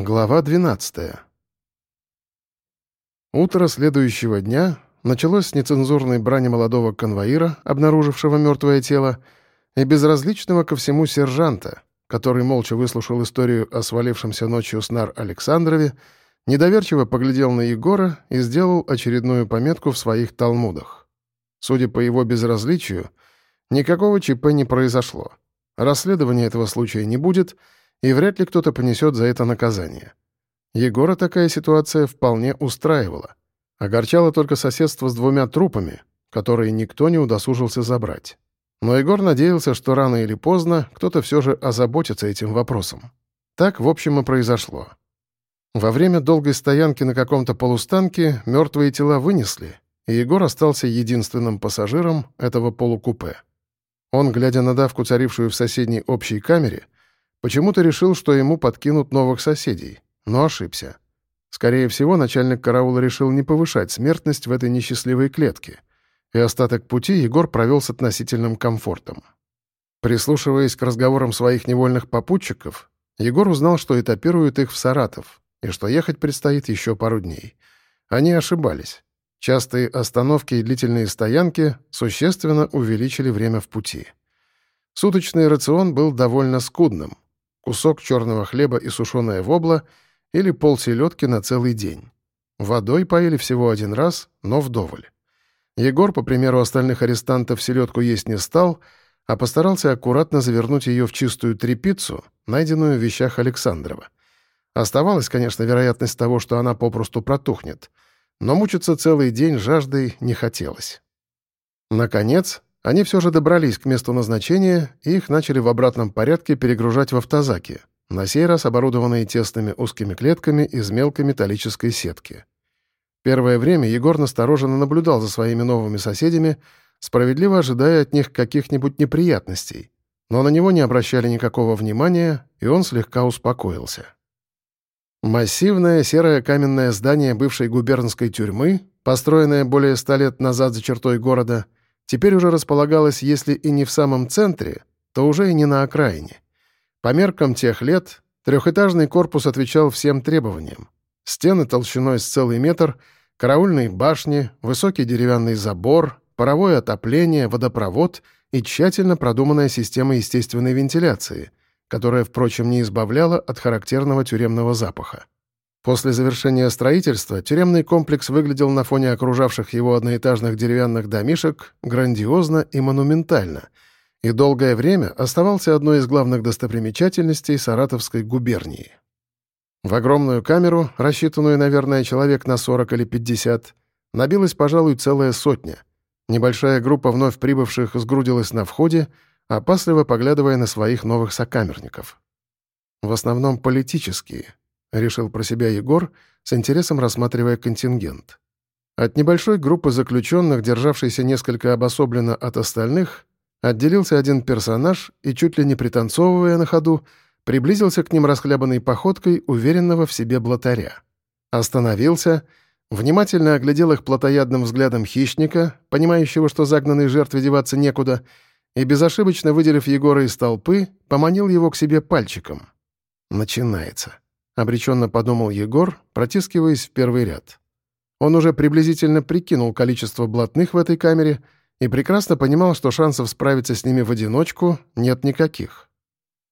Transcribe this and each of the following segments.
Глава 12. Утро следующего дня началось с нецензурной брани молодого конвоира, обнаружившего мертвое тело, и безразличного ко всему сержанта, который молча выслушал историю о свалившемся ночью снар Александрове, недоверчиво поглядел на Егора и сделал очередную пометку в своих талмудах. Судя по его безразличию, никакого ЧП не произошло. Расследования этого случая не будет — и вряд ли кто-то понесет за это наказание. Егора такая ситуация вполне устраивала. Огорчало только соседство с двумя трупами, которые никто не удосужился забрать. Но Егор надеялся, что рано или поздно кто-то все же озаботится этим вопросом. Так, в общем, и произошло. Во время долгой стоянки на каком-то полустанке мертвые тела вынесли, и Егор остался единственным пассажиром этого полукупе. Он, глядя на давку, царившую в соседней общей камере, Почему-то решил, что ему подкинут новых соседей, но ошибся. Скорее всего, начальник караула решил не повышать смертность в этой несчастливой клетке, и остаток пути Егор провел с относительным комфортом. Прислушиваясь к разговорам своих невольных попутчиков, Егор узнал, что этапируют их в Саратов, и что ехать предстоит еще пару дней. Они ошибались. Частые остановки и длительные стоянки существенно увеличили время в пути. Суточный рацион был довольно скудным — кусок черного хлеба и сушеная вобла или пол селедки на целый день. Водой поили всего один раз, но вдоволь. Егор, по примеру остальных арестантов, селедку есть не стал, а постарался аккуратно завернуть ее в чистую тряпицу, найденную в вещах Александрова. Оставалась, конечно, вероятность того, что она попросту протухнет, но мучиться целый день жаждой не хотелось. Наконец, они все же добрались к месту назначения, и их начали в обратном порядке перегружать в автозаки, на сей раз оборудованные тесными узкими клетками из мелкой металлической сетки. Первое время Егор настороженно наблюдал за своими новыми соседями, справедливо ожидая от них каких-нибудь неприятностей, но на него не обращали никакого внимания, и он слегка успокоился. Массивное серое каменное здание бывшей губернской тюрьмы, построенное более ста лет назад за чертой города — теперь уже располагалась, если и не в самом центре, то уже и не на окраине. По меркам тех лет трехэтажный корпус отвечал всем требованиям. Стены толщиной с целый метр, караульные башни, высокий деревянный забор, паровое отопление, водопровод и тщательно продуманная система естественной вентиляции, которая, впрочем, не избавляла от характерного тюремного запаха. После завершения строительства тюремный комплекс выглядел на фоне окружавших его одноэтажных деревянных домишек грандиозно и монументально, и долгое время оставался одной из главных достопримечательностей Саратовской губернии. В огромную камеру, рассчитанную, наверное, человек на 40 или 50, набилась, пожалуй, целая сотня. Небольшая группа вновь прибывших сгрудилась на входе, опасливо поглядывая на своих новых сокамерников. В основном политические —— решил про себя Егор, с интересом рассматривая контингент. От небольшой группы заключенных, державшейся несколько обособленно от остальных, отделился один персонаж и, чуть ли не пританцовывая на ходу, приблизился к ним расхлябанной походкой уверенного в себе блатаря. Остановился, внимательно оглядел их плотоядным взглядом хищника, понимающего, что загнанной жертве деваться некуда, и, безошибочно выделив Егора из толпы, поманил его к себе пальчиком. Начинается. — обреченно подумал Егор, протискиваясь в первый ряд. Он уже приблизительно прикинул количество блатных в этой камере и прекрасно понимал, что шансов справиться с ними в одиночку нет никаких.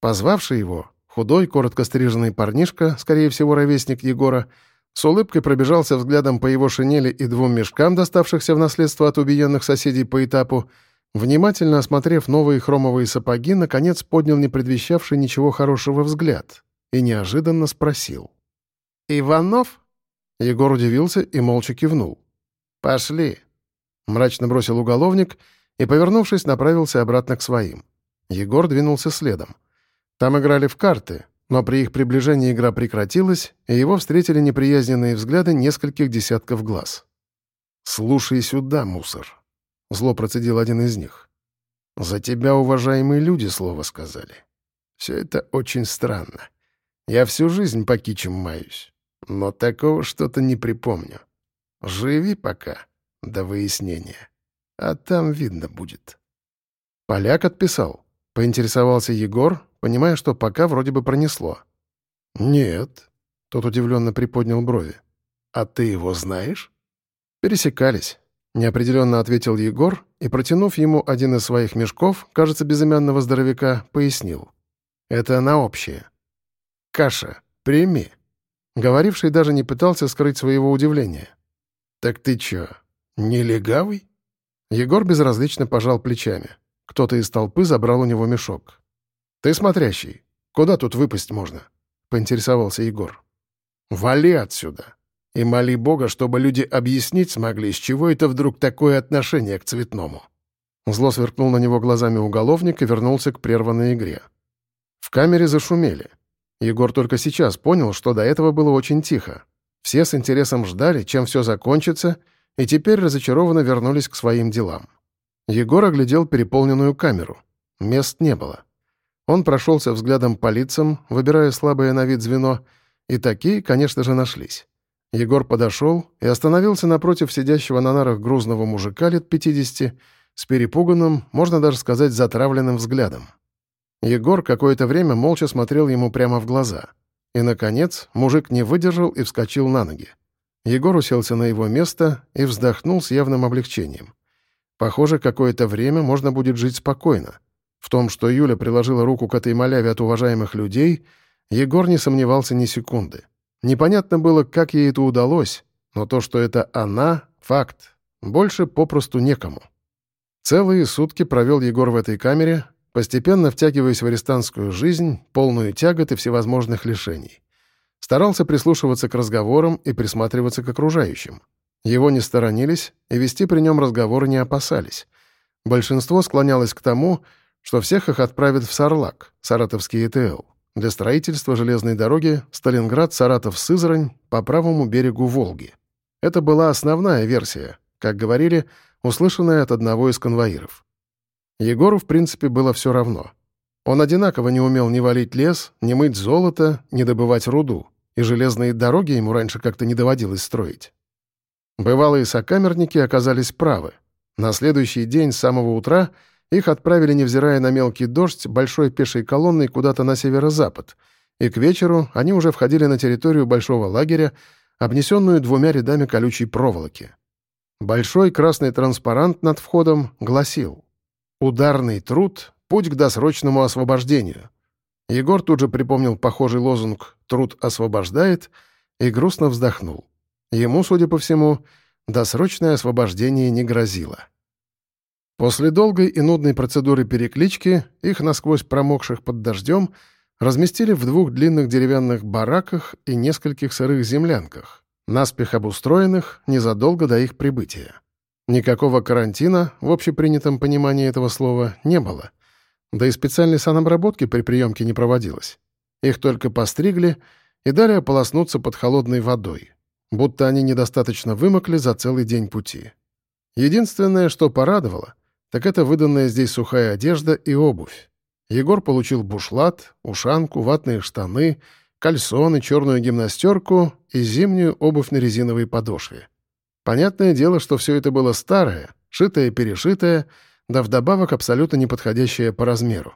Позвавший его, худой, коротко стриженный парнишка, скорее всего, ровесник Егора, с улыбкой пробежался взглядом по его шинели и двум мешкам, доставшихся в наследство от убиенных соседей по этапу, внимательно осмотрев новые хромовые сапоги, наконец поднял не предвещавший ничего хорошего взгляд — и неожиданно спросил. «Иванов?» Егор удивился и молча кивнул. «Пошли!» Мрачно бросил уголовник и, повернувшись, направился обратно к своим. Егор двинулся следом. Там играли в карты, но при их приближении игра прекратилась, и его встретили неприязненные взгляды нескольких десятков глаз. «Слушай сюда, мусор!» — зло процедил один из них. «За тебя, уважаемые люди, слово сказали. Все это очень странно. Я всю жизнь по кичам маюсь, но такого что-то не припомню. Живи пока, до выяснения. А там видно будет. Поляк отписал. Поинтересовался Егор, понимая, что пока вроде бы пронесло. «Нет», Тот удивленно приподнял брови. «А ты его знаешь?» «Пересекались», — неопределенно ответил Егор и, протянув ему один из своих мешков, кажется, безымянного здоровяка, пояснил. «Это на общее». «Каша, прими». Говоривший даже не пытался скрыть своего удивления. «Так ты чё, не легавый?» Егор безразлично пожал плечами. Кто-то из толпы забрал у него мешок. «Ты смотрящий. Куда тут выпасть можно?» — поинтересовался Егор. «Вали отсюда!» И моли Бога, чтобы люди объяснить смогли, с чего это вдруг такое отношение к цветному. Зло сверкнул на него глазами уголовник и вернулся к прерванной игре. В камере зашумели. Егор только сейчас понял, что до этого было очень тихо. Все с интересом ждали, чем все закончится, и теперь разочарованно вернулись к своим делам. Егор оглядел переполненную камеру. Мест не было. Он прошелся взглядом по лицам, выбирая слабое на вид звено, и такие, конечно же, нашлись. Егор подошел и остановился напротив сидящего на нарах грузного мужика лет 50 с перепуганным, можно даже сказать, затравленным взглядом. Егор какое-то время молча смотрел ему прямо в глаза. И, наконец, мужик не выдержал и вскочил на ноги. Егор уселся на его место и вздохнул с явным облегчением. Похоже, какое-то время можно будет жить спокойно. В том, что Юля приложила руку к этой маляве от уважаемых людей, Егор не сомневался ни секунды. Непонятно было, как ей это удалось, но то, что это она — факт. Больше попросту некому. Целые сутки провел Егор в этой камере, постепенно втягиваясь в арестантскую жизнь, полную тягот и всевозможных лишений. Старался прислушиваться к разговорам и присматриваться к окружающим. Его не сторонились и вести при нем разговоры не опасались. Большинство склонялось к тому, что всех их отправят в Сарлак, Саратовский ЭТЛ для строительства железной дороги Сталинград-Саратов-Сызрань по правому берегу Волги. Это была основная версия, как говорили, услышанная от одного из конвоиров. Егору, в принципе, было все равно. Он одинаково не умел ни валить лес, ни мыть золото, ни добывать руду, и железные дороги ему раньше как-то не доводилось строить. Бывалые сокамерники оказались правы. На следующий день с самого утра — их отправили, невзирая на мелкий дождь, большой пешей колонной куда-то на северо-запад, и к вечеру они уже входили на территорию большого лагеря, обнесенную двумя рядами колючей проволоки. Большой красный транспарант над входом гласил «Ударный труд — путь к досрочному освобождению». Егор тут же припомнил похожий лозунг «Труд освобождает» и грустно вздохнул. Ему, судя по всему, досрочное освобождение не грозило. После долгой и нудной процедуры переклички их насквозь промокших под дождем разместили в двух длинных деревянных бараках и нескольких сырых землянках, наспех обустроенных незадолго до их прибытия. Никакого карантина, в общепринятом понимании этого слова, не было. Да и специальной санобработки при приемке не проводилось. Их только постригли и дали ополоснуться под холодной водой, будто они недостаточно вымокли за целый день пути. Единственное, что порадовало, так это выданная здесь сухая одежда и обувь. Егор получил бушлат, ушанку, ватные штаны, кальсоны, черную гимнастерку и зимнюю обувь на резиновой подошве. Понятное дело, что все это было старое, шитое-перешитое, да вдобавок абсолютно неподходящее по размеру.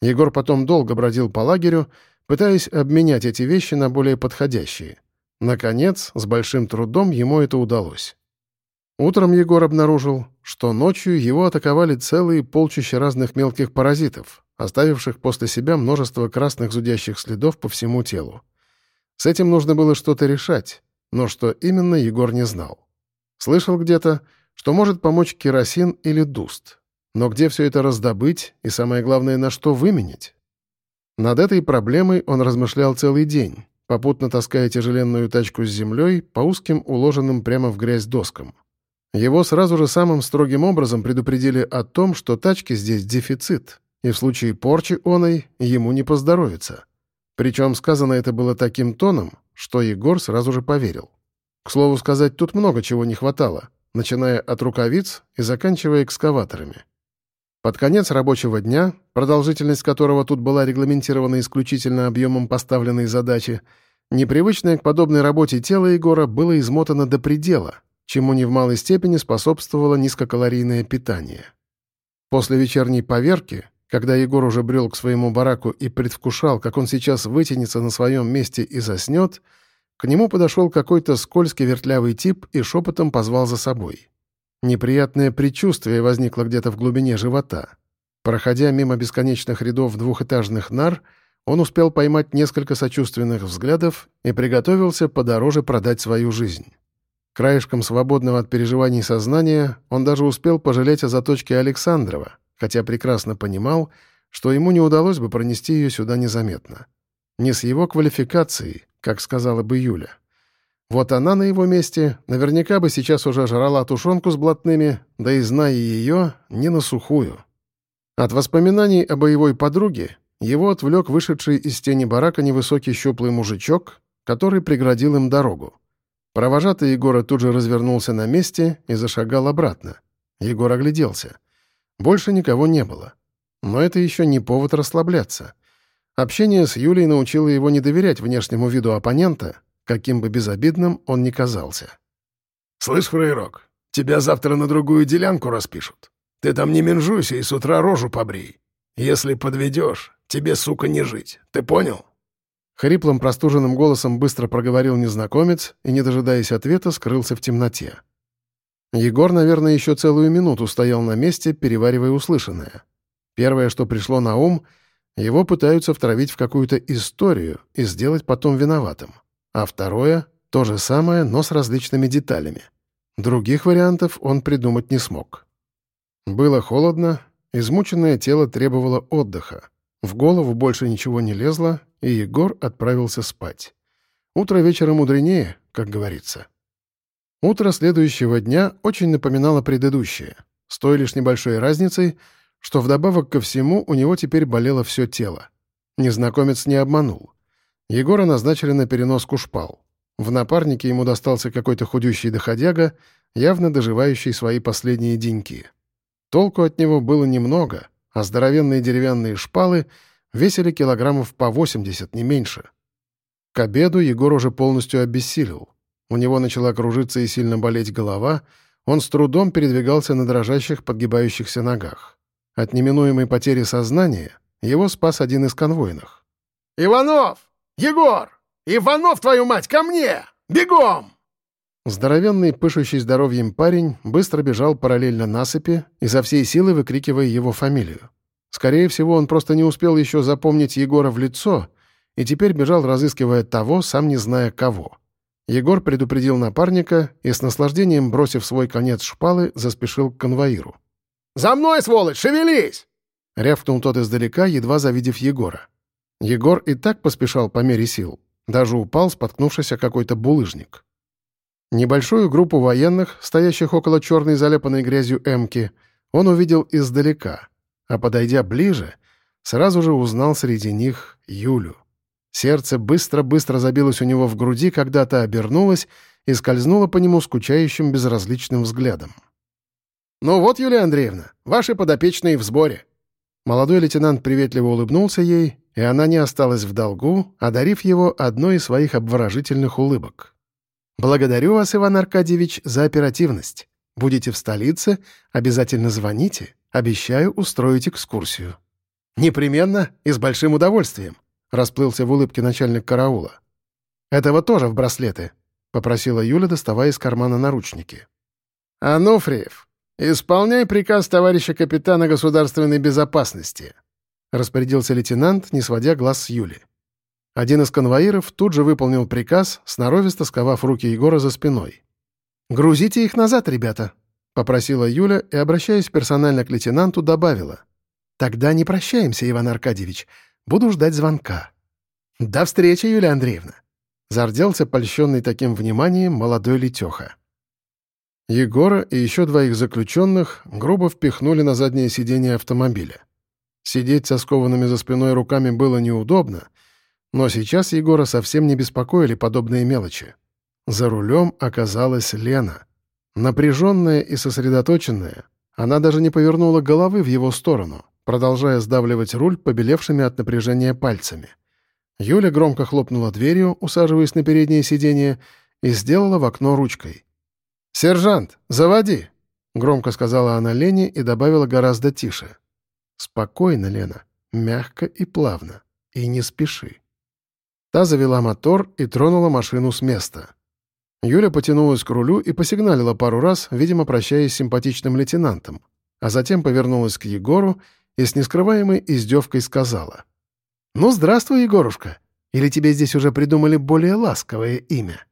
Егор потом долго бродил по лагерю, пытаясь обменять эти вещи на более подходящие. Наконец, с большим трудом ему это удалось. Утром Егор обнаружил, что ночью его атаковали целые полчища разных мелких паразитов, оставивших после себя множество красных зудящих следов по всему телу. С этим нужно было что-то решать, но что именно Егор не знал. Слышал где-то, что может помочь керосин или дуст. Но где все это раздобыть и, самое главное, на что выменить? Над этой проблемой он размышлял целый день, попутно таская тяжеленную тачку с землей по узким, уложенным прямо в грязь доскам. Его сразу же самым строгим образом предупредили о том, что тачки здесь дефицит, и в случае порчи оной ему не поздоровится. Причем сказано это было таким тоном, что Егор сразу же поверил. К слову сказать, тут много чего не хватало, начиная от рукавиц и заканчивая экскаваторами. Под конец рабочего дня, продолжительность которого тут была регламентирована исключительно объемом поставленной задачи, непривычное к подобной работе тело Егора было измотано до предела — чему не в малой степени способствовало низкокалорийное питание. После вечерней поверки, когда Егор уже брел к своему бараку и предвкушал, как он сейчас вытянется на своем месте и заснет, к нему подошел какой-то скользкий вертлявый тип и шепотом позвал за собой. Неприятное предчувствие возникло где-то в глубине живота. Проходя мимо бесконечных рядов двухэтажных нар, он успел поймать несколько сочувственных взглядов и приготовился подороже продать свою жизнь. Краешком свободного от переживаний сознания он даже успел пожалеть о заточке Александрова, хотя прекрасно понимал, что ему не удалось бы пронести ее сюда незаметно. Не с его квалификацией, как сказала бы Юля. Вот она на его месте наверняка бы сейчас уже жрала тушенку с блатными, да и, зная ее, не на сухую. От воспоминаний о боевой подруге его отвлек вышедший из тени барака невысокий щуплый мужичок, который преградил им дорогу. Провожатый Егора тут же развернулся на месте и зашагал обратно. Егор огляделся. Больше никого не было. Но это еще не повод расслабляться. Общение с Юлей научило его не доверять внешнему виду оппонента, каким бы безобидным он ни казался. «Слышь, фрейрок, тебя завтра на другую делянку распишут. Ты там не менжуйся и с утра рожу побрей. Если подведешь, тебе, сука, не жить. Ты понял?» Хриплым простуженным голосом быстро проговорил незнакомец и, не дожидаясь ответа, скрылся в темноте. Егор, наверное, еще целую минуту стоял на месте, переваривая услышанное. Первое, что пришло на ум, его пытаются втравить в какую-то историю и сделать потом виноватым. А второе — то же самое, но с различными деталями. Других вариантов он придумать не смог. Было холодно, измученное тело требовало отдыха. В голову больше ничего не лезло, и Егор отправился спать. Утро вечера мудренее, как говорится. Утро следующего дня очень напоминало предыдущее, с той лишь небольшой разницей, что вдобавок ко всему у него теперь болело все тело. Незнакомец не обманул. Егора назначили на переноску шпал. В напарнике ему достался какой-то худющий доходяга, явно доживающий свои последние деньки. Толку от него было немного, а здоровенные деревянные шпалы весили килограммов по 80, не меньше. К обеду Егор уже полностью обессилел. У него начала кружиться и сильно болеть голова, он с трудом передвигался на дрожащих, подгибающихся ногах. От неминуемой потери сознания его спас один из конвойных. «Иванов! Егор! Иванов, твою мать, ко мне! Бегом!» Здоровенный, пышущий здоровьем парень быстро бежал параллельно насыпи, изо всей силы выкрикивая его фамилию. Скорее всего, он просто не успел еще запомнить Егора в лицо и теперь бежал, разыскивая того, сам не зная кого. Егор предупредил напарника и, с наслаждением бросив свой конец шпалы, заспешил к конвоиру. «За мной, сволочь, шевелись!» — рявкнул тот издалека, едва завидев Егора. Егор и так поспешал по мере сил. Даже упал, споткнувшись о какой-то булыжник. Небольшую группу военных, стоящих около черной заляпанной грязью эмки, он увидел издалека, а, подойдя ближе, сразу же узнал среди них Юлю. Сердце быстро-быстро забилось у него в груди, когда-то обернулось и скользнуло по нему скучающим безразличным взглядом. «Ну вот, Юлия Андреевна, ваши подопечные в сборе». Молодой лейтенант приветливо улыбнулся ей, и она не осталась в долгу, одарив его одной из своих обворожительных улыбок. «Благодарю вас, Иван Аркадьевич, за оперативность. Будете в столице, обязательно звоните. Обещаю устроить экскурсию». «Непременно и с большим удовольствием», Расплылся в улыбке начальник караула. «Этого тоже в браслеты», — попросила Юля, доставая из кармана наручники. «Ануфриев, исполняй приказ товарища капитана государственной безопасности», — распорядился лейтенант, не сводя глаз с Юли. Один из конвоиров тут же выполнил приказ, сноровисто сковав руки Егора за спиной. «Грузите их назад, ребята», — попросила Юля и, обращаясь персонально к лейтенанту, добавила. «Тогда не прощаемся, Иван Аркадьевич. Буду ждать звонка». «До встречи, Юлия Андреевна!» Зарделся польщенный таким вниманием молодой летеха. Егора и еще двоих заключенных грубо впихнули на заднее сиденье автомобиля. Сидеть со скованными за спиной руками было неудобно, но сейчас Егора совсем не беспокоили подобные мелочи. За рулем оказалась Лена. Напряженная и сосредоточенная, она даже не повернула головы в его сторону продолжая сдавливать руль побелевшими от напряжения пальцами. Юля громко хлопнула дверью, усаживаясь на переднее сиденье, и сделала в окно ручкой. «Сержант, заводи!» — громко сказала она Лене и добавила гораздо тише. «Спокойно, Лена, мягко и плавно, и не спеши». Та завела мотор и тронула машину с места. Юля потянулась к рулю и посигналила пару раз, видимо, прощаясь с симпатичным лейтенантом, а затем повернулась к Егору и с нескрываемой издевкой сказала. «Ну, здравствуй, Егорушка. Или тебе здесь уже придумали более ласковое имя?»